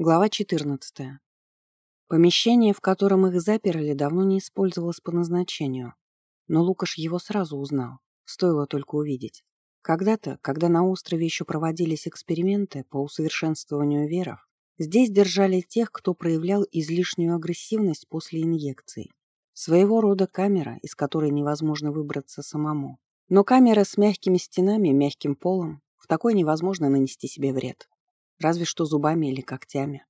Глава 14. Помещение, в котором их заперли, давно не использовалось по назначению, но Лукаш его сразу узнал, стоило только увидеть. Когда-то, когда на острове еще проводились эксперименты по усовершенствованию веров, здесь держали тех, кто проявлял излишнюю агрессивность после инъекций. Своего рода камера, из которой невозможно выбраться самому. Но камера с мягкими стенами, мягким полом, в такой невозможно нанести себе вред разве что зубами или когтями.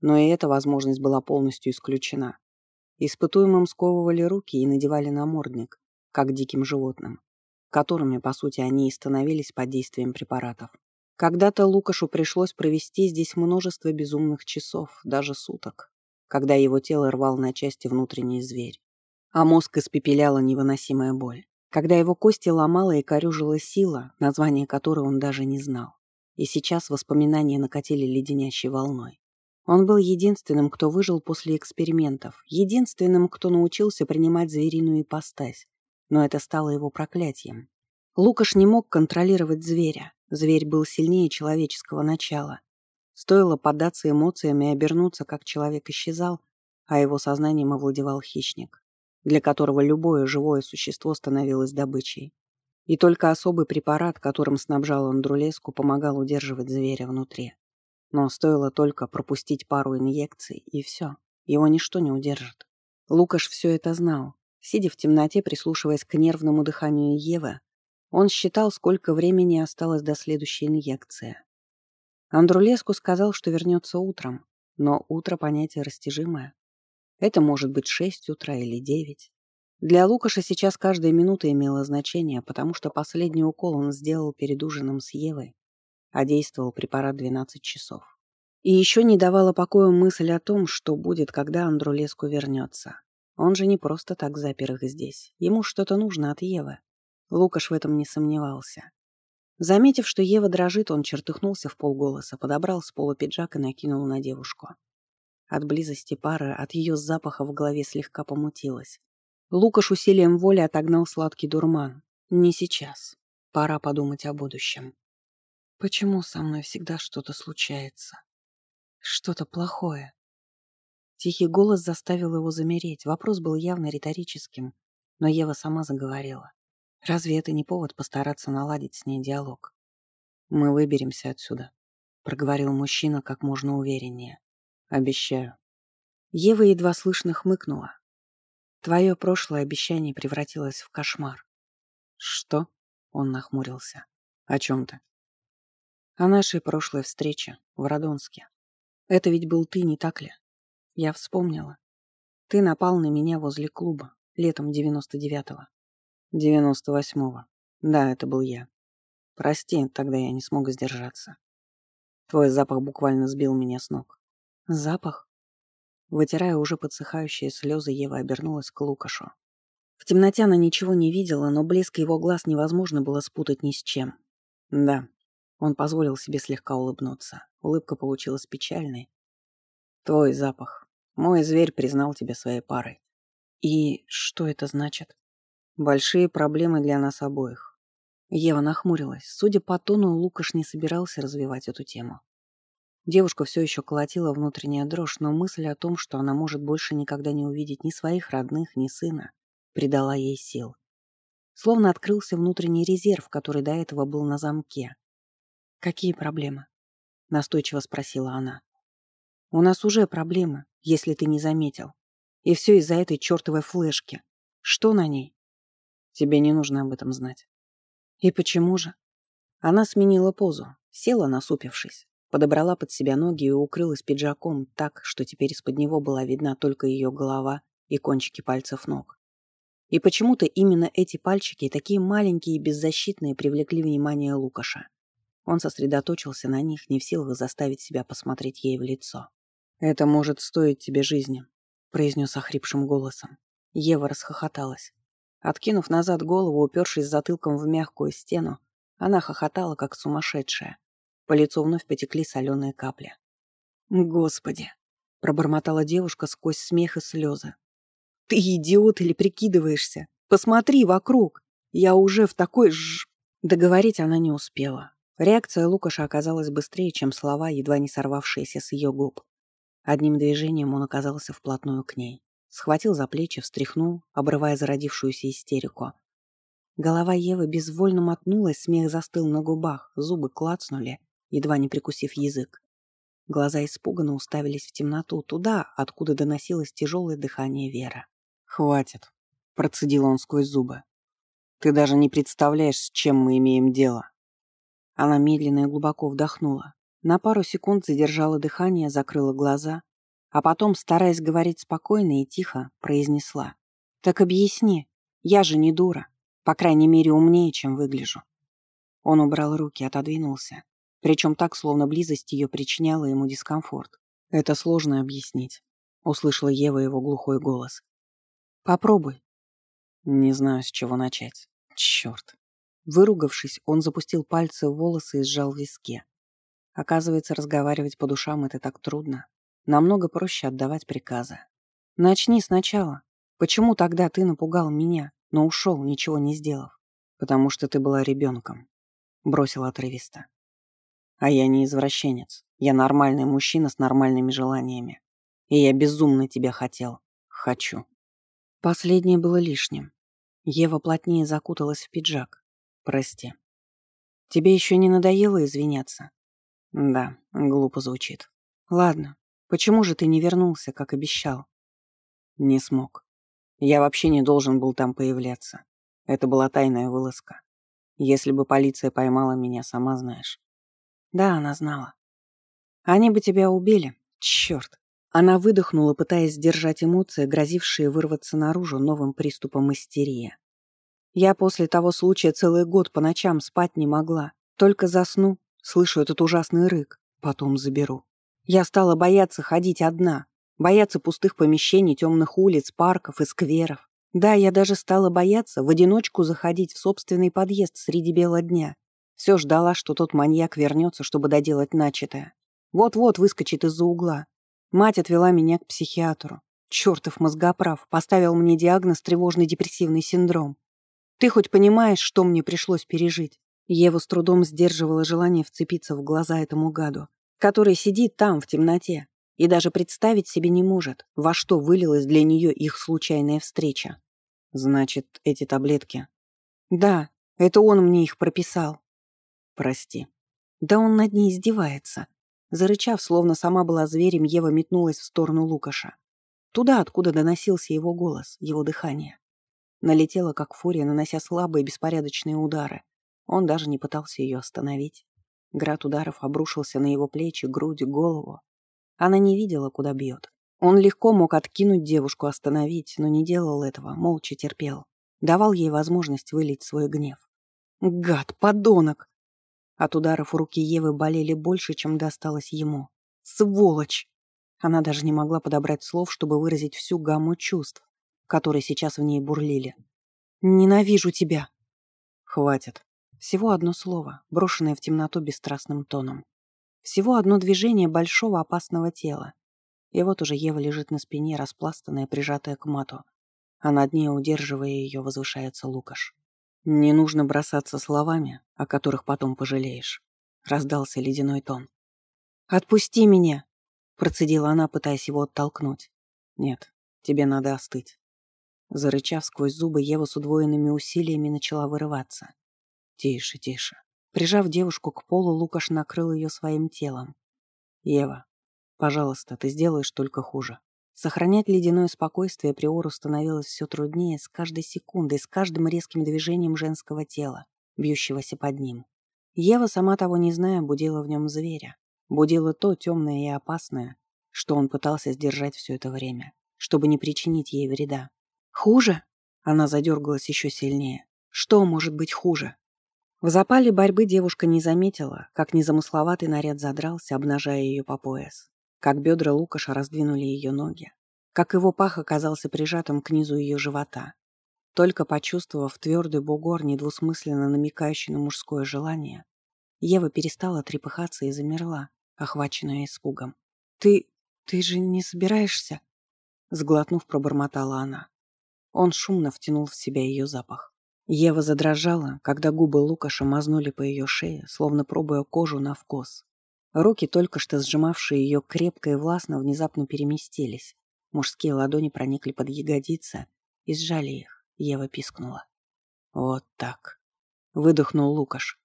Но и эта возможность была полностью исключена. Испытуемым сковывали руки и надевали намордник, как диким животным, которыми, по сути, они и становились под действием препаратов. Когда-то Лукашу пришлось провести здесь множество безумных часов, даже суток, когда его тело рвал на части внутренний зверь, а мозг испепеляла невыносимая боль, когда его кости ломала и корюжила сила, название которой он даже не знал. И сейчас воспоминания накатили леденящей волной. Он был единственным, кто выжил после экспериментов, единственным, кто научился принимать звериную ипостась. Но это стало его проклятием. Лукаш не мог контролировать зверя. Зверь был сильнее человеческого начала. Стоило поддаться эмоциям и обернуться, как человек исчезал, а его сознанием овладевал хищник, для которого любое живое существо становилось добычей. И только особый препарат, которым снабжал Андрулеску, помогал удерживать зверя внутри. Но стоило только пропустить пару инъекций, и все. Его ничто не удержит. Лукаш все это знал. Сидя в темноте, прислушиваясь к нервному дыханию Евы, он считал, сколько времени осталось до следующей инъекции. Андрулеску сказал, что вернется утром, но утро понятие растяжимое. Это может быть шесть утра или девять. Для Лукаша сейчас каждая минута имела значение, потому что последний укол он сделал перед ужином с Евой, а действовал препарат 12 часов. И еще не давала покоя мысль о том, что будет, когда Андрулеску вернется. Он же не просто так запер их здесь. Ему что-то нужно от Евы. Лукаш в этом не сомневался. Заметив, что Ева дрожит, он чертыхнулся в полголоса, подобрал с пола пиджак и накинул на девушку. От близости пары, от ее запаха в голове слегка помутилось. Лукаш усилием воли отогнал сладкий дурман. Не сейчас. Пора подумать о будущем. Почему со мной всегда что-то случается? Что-то плохое. Тихий голос заставил его замереть. Вопрос был явно риторическим, но Ева сама заговорила. Разве это не повод постараться наладить с ней диалог? «Мы выберемся отсюда», — проговорил мужчина как можно увереннее. «Обещаю». Ева едва слышно хмыкнула. Твое прошлое обещание превратилось в кошмар. Что? Он нахмурился. О чем ты? О нашей прошлой встрече в Радонске. Это ведь был ты, не так ли? Я вспомнила. Ты напал на меня возле клуба летом 99-го. 98-го. Да, это был я. Прости, тогда я не смог сдержаться. Твой запах буквально сбил меня с ног. Запах? Вытирая уже подсыхающие слезы, Ева обернулась к Лукашу. В темноте она ничего не видела, но блеск его глаз невозможно было спутать ни с чем. Да, он позволил себе слегка улыбнуться. Улыбка получилась печальной. Твой запах. Мой зверь признал тебя своей парой. И что это значит? Большие проблемы для нас обоих. Ева нахмурилась. Судя по тону, Лукаш не собирался развивать эту тему. Девушку все еще колотила внутренняя дрожь, но мысль о том, что она может больше никогда не увидеть ни своих родных, ни сына, придала ей сил. Словно открылся внутренний резерв, который до этого был на замке. «Какие проблемы?» — настойчиво спросила она. «У нас уже проблемы, если ты не заметил. И все из-за этой чертовой флешки. Что на ней?» «Тебе не нужно об этом знать». «И почему же?» Она сменила позу, села, насупившись. Подобрала под себя ноги и укрылась пиджаком так, что теперь из-под него была видна только ее голова и кончики пальцев ног. И почему-то именно эти пальчики, такие маленькие и беззащитные, привлекли внимание Лукаша. Он сосредоточился на них, не в силах заставить себя посмотреть ей в лицо. «Это может стоить тебе жизни», — произнес охрипшим голосом. Ева расхохоталась. Откинув назад голову, упершись затылком в мягкую стену, она хохотала, как сумасшедшая, по лицу вновь потекли соленые капли. «Господи!» — пробормотала девушка сквозь смех и слезы. «Ты идиот или прикидываешься? Посмотри вокруг! Я уже в такой ж...» Договорить она не успела. Реакция Лукаша оказалась быстрее, чем слова, едва не сорвавшиеся с ее губ. Одним движением он оказался вплотную к ней. Схватил за плечи, встряхнул, обрывая зародившуюся истерику. Голова Евы безвольно мотнулась, смех застыл на губах, зубы клацнули, едва не прикусив язык. Глаза испуганно уставились в темноту, туда, откуда доносилось тяжелое дыхание Вера. «Хватит», — процедил он сквозь зубы. «Ты даже не представляешь, с чем мы имеем дело». Она медленно и глубоко вдохнула. На пару секунд задержала дыхание, закрыла глаза, а потом, стараясь говорить спокойно и тихо, произнесла. «Так объясни, я же не дура, по крайней мере умнее, чем выгляжу». Он убрал руки, отодвинулся, причем так, словно близость ее причиняла ему дискомфорт. «Это сложно объяснить», — услышала Ева его глухой голос. «Попробуй». «Не знаю, с чего начать. Черт». Выругавшись, он запустил пальцы в волосы и сжал виски. Оказывается, разговаривать по душам — это так трудно. Намного проще отдавать приказы. «Начни сначала. Почему тогда ты напугал меня, но ушел, ничего не сделав?» «Потому что ты была ребенком», — бросил отрывисто. А я не извращенец. Я нормальный мужчина с нормальными желаниями. И я безумно тебя хотел. Хочу. Последнее было лишним. Ева плотнее закуталась в пиджак. Прости. Тебе еще не надоело извиняться? Да, глупо звучит. Ладно. Почему же ты не вернулся, как обещал? Не смог. Я вообще не должен был там появляться. Это была тайная вылазка. Если бы полиция поймала меня, сама знаешь. Да, она знала. Они бы тебя убили. Черт. Она выдохнула, пытаясь сдержать эмоции, грозившие вырваться наружу новым приступом истерии. Я после того случая целый год по ночам спать не могла. Только засну, слышу этот ужасный рык, потом заберу. Я стала бояться ходить одна, бояться пустых помещений, темных улиц, парков и скверов. Да, я даже стала бояться в одиночку заходить в собственный подъезд среди бела дня. Все ждала, что тот маньяк вернется, чтобы доделать начатое. Вот-вот выскочит из-за угла. Мать отвела меня к психиатру. Чертов мозгоправ поставил мне диагноз тревожный депрессивный синдром. Ты хоть понимаешь, что мне пришлось пережить? Ева с трудом сдерживала желание вцепиться в глаза этому гаду, который сидит там, в темноте, и даже представить себе не может, во что вылилась для нее их случайная встреча. Значит, эти таблетки? Да, это он мне их прописал. Прости. Да он над ней издевается. Зарычав, словно сама была зверем, Ева метнулась в сторону Лукаша. Туда, откуда доносился его голос, его дыхание. Налетела, как фурия, нанося слабые беспорядочные удары. Он даже не пытался ее остановить. Град ударов обрушился на его плечи, грудь, голову. Она не видела, куда бьет. Он легко мог откинуть девушку, остановить, но не делал этого, молча терпел. Давал ей возможность вылить свой гнев. «Гад, подонок!» От ударов руки Евы болели больше, чем досталось ему. Сволочь! Она даже не могла подобрать слов, чтобы выразить всю гамму чувств, которые сейчас в ней бурлили. «Ненавижу тебя!» «Хватит!» Всего одно слово, брошенное в темноту бесстрастным тоном. Всего одно движение большого опасного тела. И вот уже Ева лежит на спине, распластанная, прижатая к мату, а над ней, удерживая ее, возвышается Лукаш. «Не нужно бросаться словами, о которых потом пожалеешь», — раздался ледяной тон. «Отпусти меня!» — процедила она, пытаясь его оттолкнуть. «Нет, тебе надо остыть». Зарычав сквозь зубы, Ева с удвоенными усилиями начала вырываться. «Тише, тише». Прижав девушку к полу, Лукаш накрыл ее своим телом. «Ева, пожалуйста, ты сделаешь только хуже. Сохранять ледяное спокойствие Приору становилось все труднее с каждой секундой, с каждым резким движением женского тела, бьющегося под ним. Ева, сама того не зная, будила в нем зверя. Будила то темное и опасное, что он пытался сдержать все это время, чтобы не причинить ей вреда. «Хуже?» Она задергалась еще сильнее. «Что может быть хуже?» В запале борьбы девушка не заметила, как незамысловатый наряд задрался, обнажая ее по пояс как бедра Лукаша раздвинули ее ноги, как его пах оказался прижатым к низу ее живота. Только почувствовав твердый бугор, недвусмысленно намекающий на мужское желание, Ева перестала трепыхаться и замерла, охваченная испугом. «Ты... ты же не собираешься?» Сглотнув, пробормотала она. Он шумно втянул в себя ее запах. Ева задрожала, когда губы Лукаша мазнули по ее шее, словно пробуя кожу на вкус. Руки, только что сжимавшие ее крепко и властно, внезапно переместились. Мужские ладони проникли под ягодицы и сжали их. Ева пискнула. «Вот так», — выдохнул Лукаш.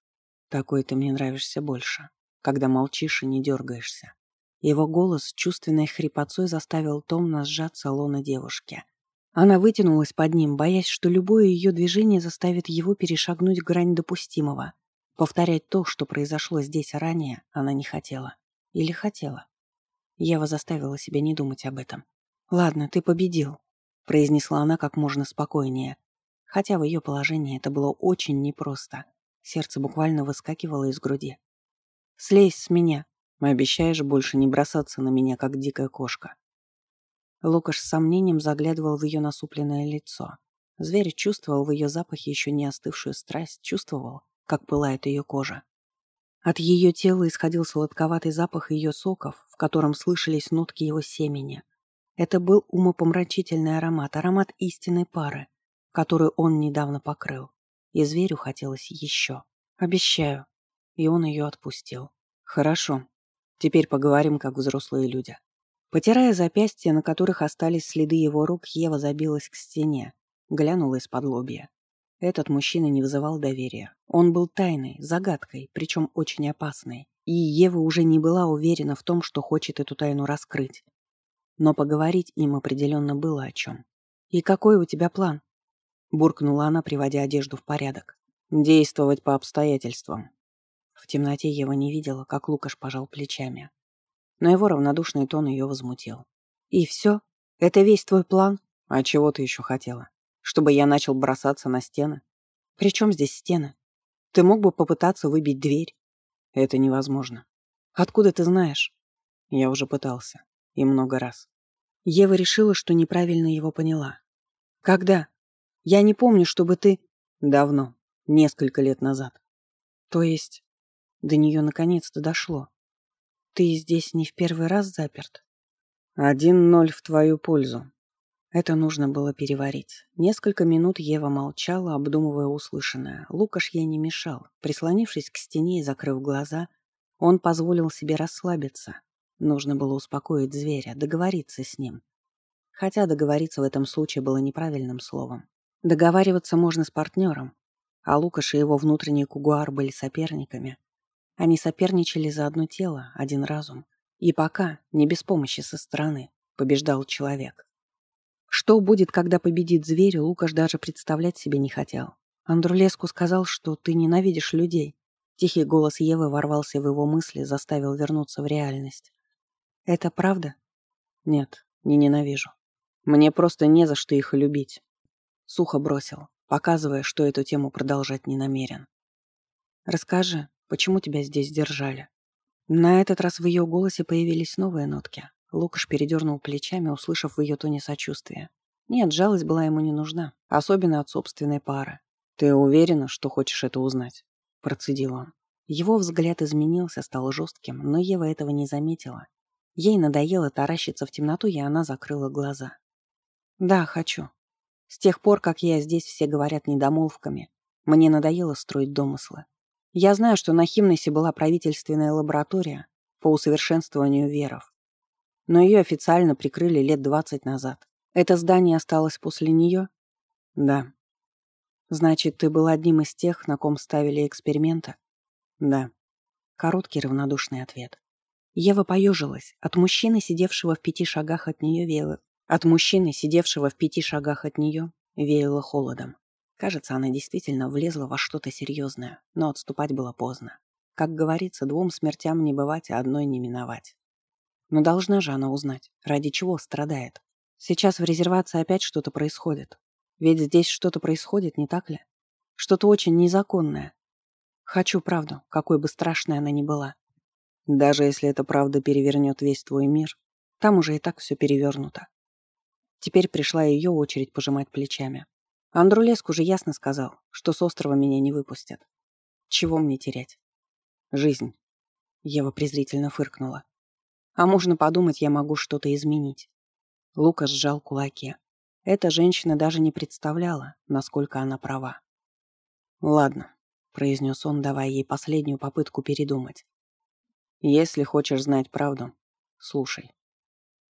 «Такой ты мне нравишься больше, когда молчишь и не дергаешься». Его голос чувственной хрипотцой заставил томно сжаться лона девушки. Она вытянулась под ним, боясь, что любое ее движение заставит его перешагнуть грань допустимого. Повторять то, что произошло здесь ранее, она не хотела. Или хотела. Ева заставила себя не думать об этом. «Ладно, ты победил», — произнесла она как можно спокойнее. Хотя в ее положении это было очень непросто. Сердце буквально выскакивало из груди. «Слезь с меня. Обещаешь больше не бросаться на меня, как дикая кошка». Лукаш с сомнением заглядывал в ее насупленное лицо. Зверь чувствовал в ее запахе еще не остывшую страсть, чувствовал, как пылает ее кожа. От ее тела исходил сладковатый запах ее соков, в котором слышались нотки его семени. Это был умопомрачительный аромат, аромат истинной пары, которую он недавно покрыл. И зверю хотелось еще. Обещаю. И он ее отпустил. Хорошо. Теперь поговорим, как взрослые люди. Потирая запястья, на которых остались следы его рук, Ева забилась к стене, глянула из-под лобья. Этот мужчина не вызывал доверия. Он был тайной, загадкой, причем очень опасной. И Ева уже не была уверена в том, что хочет эту тайну раскрыть. Но поговорить им определенно было о чем. «И какой у тебя план?» Буркнула она, приводя одежду в порядок. «Действовать по обстоятельствам». В темноте Ева не видела, как Лукаш пожал плечами. Но его равнодушный тон ее возмутил. «И все? Это весь твой план?» «А чего ты еще хотела?» Чтобы я начал бросаться на стены. При чем здесь стены? Ты мог бы попытаться выбить дверь. Это невозможно. Откуда ты знаешь? Я уже пытался. И много раз. Ева решила, что неправильно его поняла. Когда? Я не помню, чтобы ты... Давно. Несколько лет назад. То есть... До нее наконец-то дошло. Ты здесь не в первый раз заперт? Один ноль в твою пользу. Это нужно было переварить. Несколько минут Ева молчала, обдумывая услышанное. Лукаш ей не мешал. Прислонившись к стене и закрыв глаза, он позволил себе расслабиться. Нужно было успокоить зверя, договориться с ним. Хотя договориться в этом случае было неправильным словом. Договариваться можно с партнером, а Лукаш и его внутренний кугуар были соперниками. Они соперничали за одно тело, один разум. И пока, не без помощи со стороны, побеждал человек. Что будет, когда победит зверь, Лукаш даже представлять себе не хотел. Андрулеску сказал, что ты ненавидишь людей. Тихий голос Евы ворвался в его мысли, заставил вернуться в реальность. Это правда? Нет, не ненавижу. Мне просто не за что их любить. Сухо бросил, показывая, что эту тему продолжать не намерен. Расскажи, почему тебя здесь держали? На этот раз в ее голосе появились новые нотки. Лукаш передернул плечами, услышав в ее тоне сочувствие. Нет, жалость была ему не нужна, особенно от собственной пары. «Ты уверена, что хочешь это узнать?» – процедил он. Его взгляд изменился, стал жестким, но Ева этого не заметила. Ей надоело таращиться в темноту, и она закрыла глаза. «Да, хочу. С тех пор, как я здесь, все говорят недомолвками. Мне надоело строить домыслы. Я знаю, что на Химносе была правительственная лаборатория по усовершенствованию веров но ее официально прикрыли лет двадцать назад. Это здание осталось после нее? Да. Значит, ты был одним из тех, на ком ставили эксперименты? Да. Короткий равнодушный ответ. Ева поежилась. От мужчины, сидевшего в пяти шагах от нее, веяло... От мужчины, сидевшего в пяти шагах от нее, веяло холодом. Кажется, она действительно влезла во что-то серьезное, но отступать было поздно. Как говорится, двум смертям не бывать, а одной не миновать. Но должна же она узнать, ради чего страдает. Сейчас в резервации опять что-то происходит. Ведь здесь что-то происходит, не так ли? Что-то очень незаконное. Хочу правду, какой бы страшной она ни была. Даже если эта правда перевернет весь твой мир, там уже и так все перевернуто. Теперь пришла ее очередь пожимать плечами. Андрулеск уже ясно сказал, что с острова меня не выпустят. Чего мне терять? Жизнь. Ева презрительно фыркнула. А можно подумать, я могу что-то изменить. Лука сжал кулаки. Эта женщина даже не представляла, насколько она права. «Ладно», — произнес он, давая ей последнюю попытку передумать. Если хочешь знать правду, слушай.